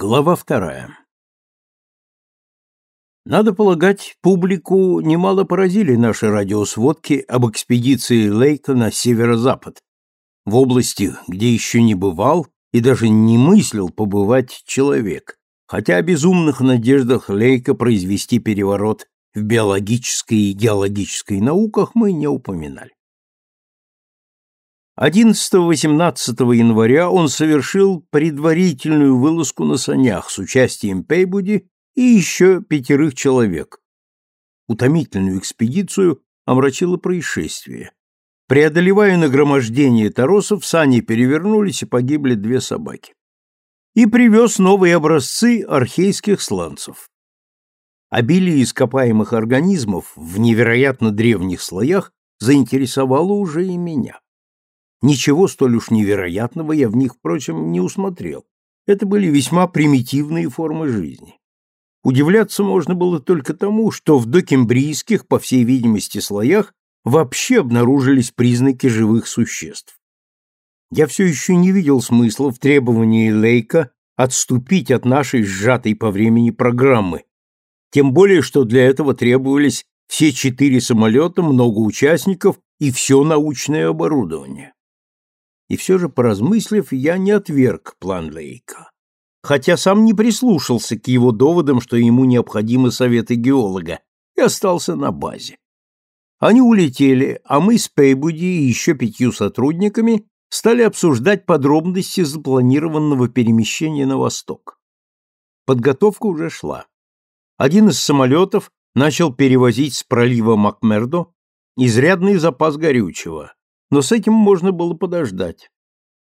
Глава вторая. Надо полагать, публику немало поразили наши радиосводки об экспедиции Лейка на северо-запад, в области, где еще не бывал и даже не мыслил побывать человек, хотя о безумных надеждах Лейка произвести переворот в биологической и геологической науках мы не упоминали. 11-18 января он совершил предварительную вылазку на санях с участием Пейбуди и еще пятерых человек. Утомительную экспедицию омрачило происшествие. Преодолевая нагромождение торосов, сани перевернулись и погибли две собаки. И привез новые образцы архейских сланцев. Обилие ископаемых организмов в невероятно древних слоях заинтересовало уже и меня. Ничего столь уж невероятного я в них, впрочем, не усмотрел. Это были весьма примитивные формы жизни. Удивляться можно было только тому, что в докембрийских, по всей видимости, слоях вообще обнаружились признаки живых существ. Я все еще не видел смысла в требовании Лейка отступить от нашей сжатой по времени программы, тем более, что для этого требовались все четыре самолета, много участников и все научное оборудование. И все же, поразмыслив, я не отверг план Лейка, хотя сам не прислушался к его доводам, что ему необходимы советы геолога, и остался на базе. Они улетели, а мы с Пейбуди и еще пятью сотрудниками стали обсуждать подробности запланированного перемещения на восток. Подготовка уже шла. Один из самолетов начал перевозить с пролива Макмердо изрядный запас горючего, но с этим можно было подождать.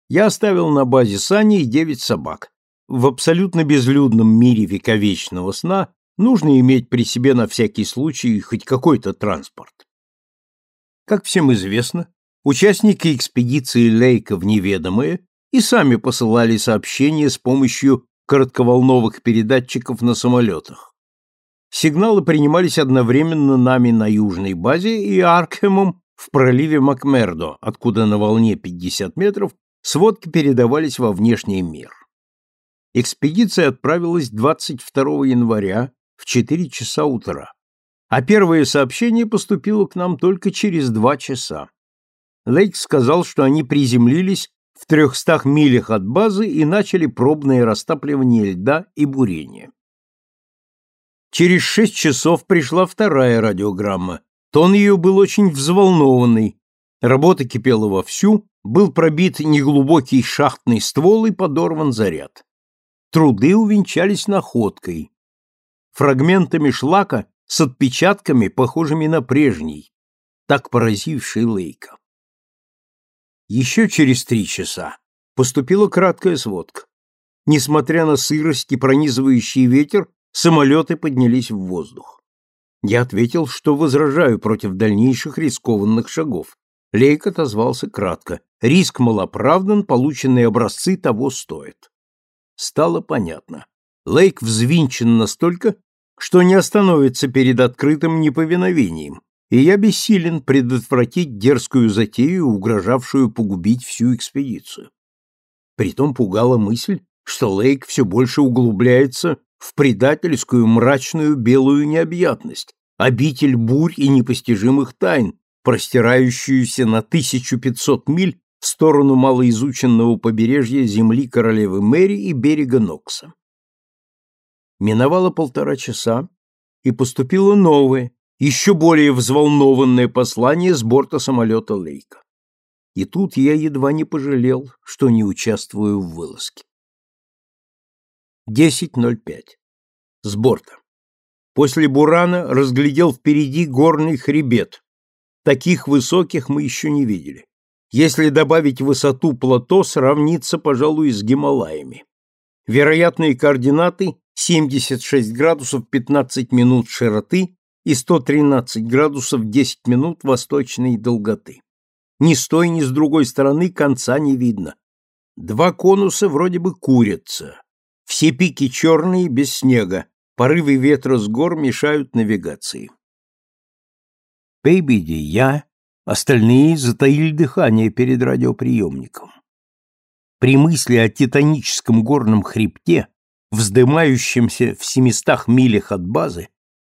Я оставил на базе сани и девять собак. В абсолютно безлюдном мире вековечного сна нужно иметь при себе на всякий случай хоть какой-то транспорт. Как всем известно, участники экспедиции Лейка в неведомое и сами посылали сообщения с помощью коротковолновых передатчиков на самолетах. Сигналы принимались одновременно нами на южной базе и Аркхемом в проливе Макмердо, откуда на волне 50 метров сводки передавались во внешний мир. Экспедиция отправилась 22 января в 4 часа утра, а первое сообщение поступило к нам только через два часа. Лейк сказал, что они приземлились в 300 милях от базы и начали пробное растапливание льда и бурение. Через шесть часов пришла вторая радиограмма, Тон ее был очень взволнованный. Работа кипела вовсю, был пробит неглубокий шахтный ствол и подорван заряд. Труды увенчались находкой. Фрагментами шлака с отпечатками, похожими на прежний, так поразивший Лейка. Еще через три часа поступила краткая сводка. Несмотря на сырость и пронизывающий ветер, самолеты поднялись в воздух. Я ответил, что возражаю против дальнейших рискованных шагов. Лейк отозвался кратко. Риск малоправдан, полученные образцы того стоят. Стало понятно. Лейк взвинчен настолько, что не остановится перед открытым неповиновением, и я бессилен предотвратить дерзкую затею, угрожавшую погубить всю экспедицию. Притом пугала мысль, что Лейк все больше углубляется в предательскую мрачную белую необъятность, обитель бурь и непостижимых тайн, простирающуюся на 1500 миль в сторону малоизученного побережья земли королевы Мэри и берега Нокса. Миновало полтора часа, и поступило новое, еще более взволнованное послание с борта самолета Лейка. И тут я едва не пожалел, что не участвую в вылазке. 10.05. С борта. После бурана разглядел впереди горный хребет. Таких высоких мы еще не видели. Если добавить высоту плато, сравнится, пожалуй, с Гималаями. Вероятные координаты 76 градусов 15 минут широты и 113 градусов 10 минут восточной долготы. Ни с той, ни с другой стороны конца не видно. Два конуса вроде бы курятся. Все пики черные, без снега, порывы ветра с гор мешают навигации. Пейбиди, я, остальные затаили дыхание перед радиоприемником. При мысли о титаническом горном хребте, вздымающемся в семистах милях от базы,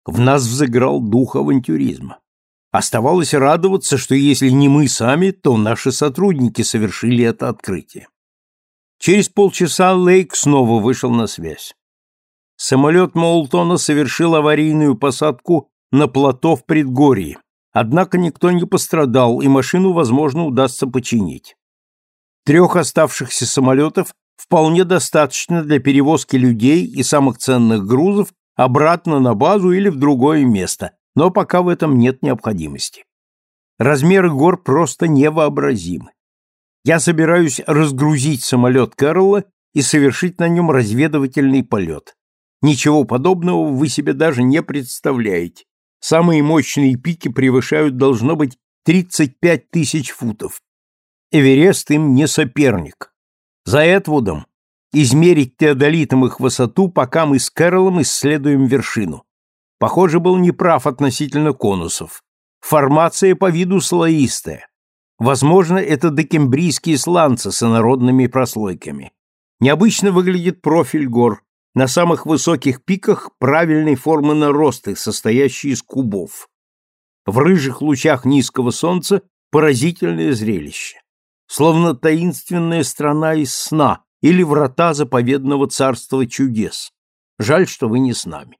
в нас взыграл дух авантюризма. Оставалось радоваться, что если не мы сами, то наши сотрудники совершили это открытие. Через полчаса Лейк снова вышел на связь. Самолет Моултона совершил аварийную посадку на плато в предгорье, однако никто не пострадал, и машину, возможно, удастся починить. Трех оставшихся самолетов вполне достаточно для перевозки людей и самых ценных грузов обратно на базу или в другое место, но пока в этом нет необходимости. Размеры гор просто невообразимы. Я собираюсь разгрузить самолет Кэрролла и совершить на нем разведывательный полет. Ничего подобного вы себе даже не представляете. Самые мощные пики превышают, должно быть, 35 тысяч футов. Эверест им не соперник. За Этвудом измерить теодолитом их высоту, пока мы с Кэролом исследуем вершину. Похоже, был неправ относительно конусов. Формация по виду слоистая. Возможно, это докембрийские сланцы с инородными прослойками. Необычно выглядит профиль гор. На самых высоких пиках правильной формы наросты, состоящие из кубов. В рыжих лучах низкого солнца поразительное зрелище. Словно таинственная страна из сна или врата заповедного царства чудес. Жаль, что вы не с нами.